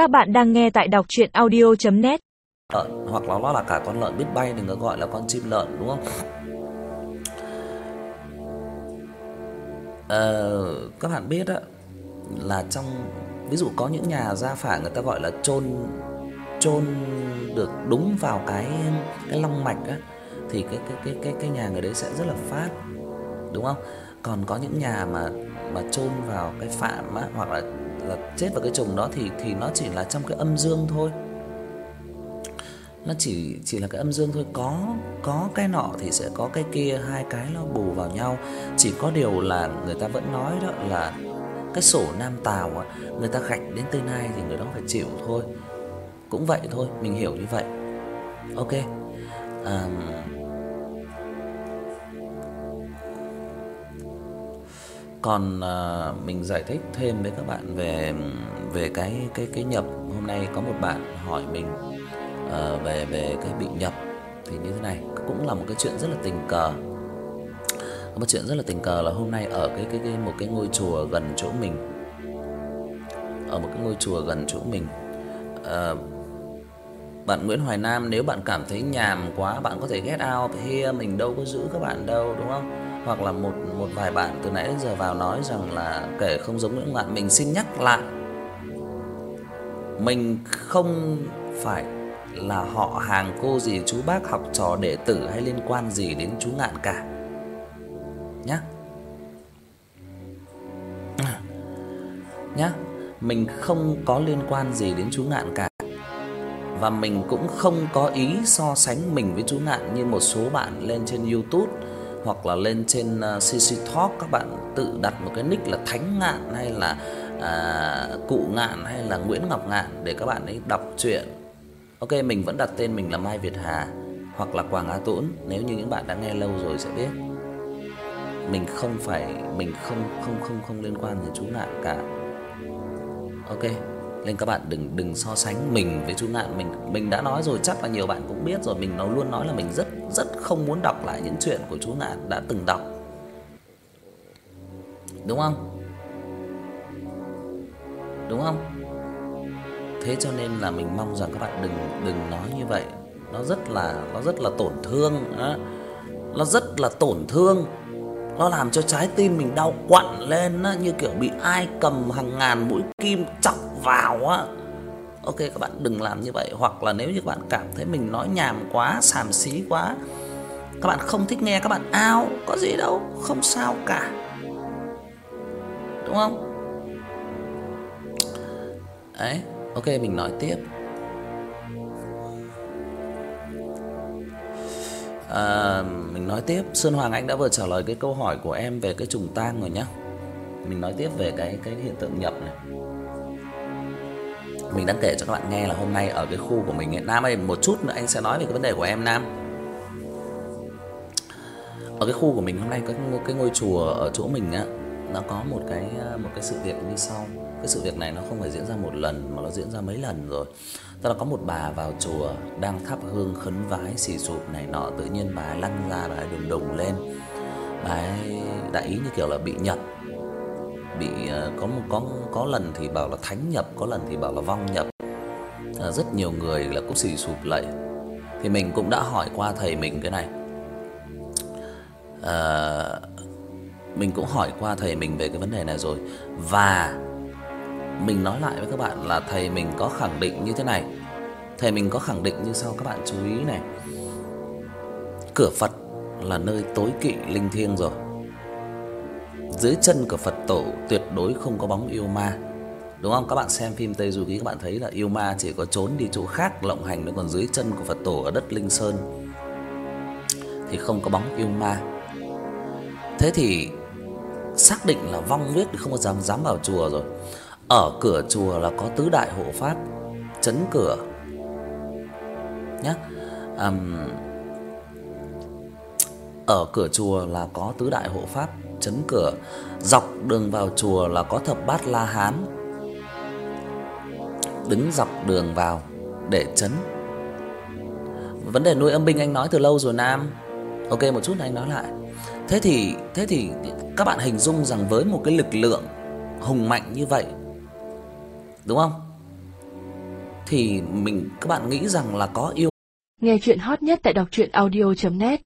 Các bạn đang nghe tại đọc chuyện audio.net lợn hoặc là nó là cả con lợn biết bay thì người gọi là con chim lợn đúng không? Ờ, các bạn biết á là trong ví dụ có những nhà gia phả người ta gọi là chôn chôn được đúng vào cái cái long mạch á thì cái cái cái cái cái nhà người đấy sẽ rất là phát. Đúng không? Còn có những nhà mà mà chôn vào cái phạm á hoặc là là chết vào cái trùng đó thì thì nó chỉ là trong cái âm dương thôi nó chỉ chỉ là cái âm dương thôi, có có cái nọ thì sẽ có cái kia, hai cái nó bù vào nhau. Chỉ có điều là người ta vẫn nói đó là cái sổ nam tào á, người ta gạch đến tên ai thì người đó phải chịu thôi. Cũng vậy thôi, mình hiểu như vậy. Ok. À, còn à, mình giải thích thêm với các bạn về về cái cái cái nhập. Hôm nay có một bạn hỏi mình ờ, về về cái bị nhập thì như thế này, cũng là một cái chuyện rất là tình cờ. Một chuyện rất là tình cờ là hôm nay ở cái cái cái một cái ngôi chùa gần chỗ mình. Ở một cái ngôi chùa gần chỗ mình. Ờ bạn Nguyễn Hoài Nam nếu bạn cảm thấy nhàm quá bạn có thể get out here mình đâu có giữ các bạn đâu đúng không? Hoặc là một một vài bạn từ nãy đến giờ vào nói rằng là kể không giống những bạn mình xin nhắc lại. Mình không phải là họ hàng cô dì chú bác học trò đệ tử hay liên quan gì đến chú Ngạn cả. Nhá. Nhá, mình không có liên quan gì đến chú Ngạn cả. Và mình cũng không có ý so sánh mình với chú Ngạn như một số bạn lên trên YouTube hoặc là lên trên à, CC Talk các bạn tự đặt một cái nick là Thánh Ngạn hay là à, Cụ Ngạn hay là Nguyễn Ngọc Ngạn để các bạn ấy đọc truyện Ok, mình vẫn đặt tên mình là Mai Việt Hà hoặc là Quảng Á Tốn nếu như những bạn đã nghe lâu rồi sẽ biết. Mình không phải mình không không không không liên quan đến chú Ngạn cả. Ok, nên các bạn đừng đừng so sánh mình với chú Ngạn, mình mình đã nói rồi chắc là nhiều bạn cũng biết rồi, mình nó luôn nói là mình rất rất không muốn đọc lại những chuyện của chú Ngạn đã từng đọc. Đúng không? Đúng không? Thế cho nên là mình mong rằng các bạn đừng đừng nói như vậy. Nó rất là nó rất là tổn thương á. Nó rất là tổn thương. Nó làm cho trái tim mình đau quặn lên á, như kiểu bị ai cầm hàng ngàn mũi kim chọc vào á. Ok các bạn đừng làm như vậy hoặc là nếu như các bạn cảm thấy mình nói nhảm quá, xàm xí quá, các bạn không thích nghe các bạn ao, có gì đâu, không sao cả. Đúng không? Đấy. Ok mình nói tiếp. À, mình nói tiếp, Sơn Hoàng Anh đã vừa trả lời cái câu hỏi của em về cái trùng tang rồi nhá. Mình nói tiếp về cái cái hiện tượng nhập này. Mình đang kể cho các bạn nghe là hôm nay ở cái khu của mình ấy, Nam ơi, một chút nữa anh sẽ nói về cái vấn đề của em Nam. Ở cái khu của mình hôm nay có cái ngôi chùa ở chỗ mình á, nó có một cái à, một cái sự việc như sau. Cái sự việc này nó không phải diễn ra một lần mà nó diễn ra mấy lần rồi. Tức là có một bà vào chùa đang thắp hương khấn vái xì sụp này nọ, tự nhiên bà lăn ra bà ấy đùng đùng lên. Bà ấy đại ý như kiểu là bị nhập. Bị ờ, có một có có lần thì bảo là thánh nhập, có lần thì bảo là vong nhập. À, rất nhiều người là cũng xì sụp lạy. Thì mình cũng đã hỏi qua thầy mình cái này. À, mình cũng hỏi qua thầy mình về cái vấn đề này rồi và mình nói lại với các bạn là thầy mình có khẳng định như thế này. Thầy mình có khẳng định như sau, các bạn chú ý này. Cửa Phật là nơi tối kỵ linh thiêng rồi. Dưới chân của Phật tổ tuyệt đối không có bóng yêu ma. Đúng không? Các bạn xem phim Tây Du Ký, các bạn thấy là yêu ma chỉ có trốn đi chỗ khác lộng hành nó còn dưới chân của Phật tổ ở đất Linh Sơn thì không có bóng yêu ma. Thế thì xác định là vong huyết thì không có dám dám vào chùa rồi. Ở cửa chùa là có tứ đại hộ pháp trấn cửa. Nhá. Um, ở cửa chùa là có tứ đại hộ pháp trấn cửa, dọc đường vào chùa là có thập bát La Hán. Đứng dọc đường vào để trấn. Vấn đề nuôi âm binh anh nói từ lâu rồi Nam. Ok một chút anh nói lại. Thế thì thế thì các bạn hình dung rằng với một cái lực lượng hùng mạnh như vậy Đúng không? thì mình, các bạn nghĩ rằng là có yêu Nghe chuyện hot nhất tại đọc truyện audio.net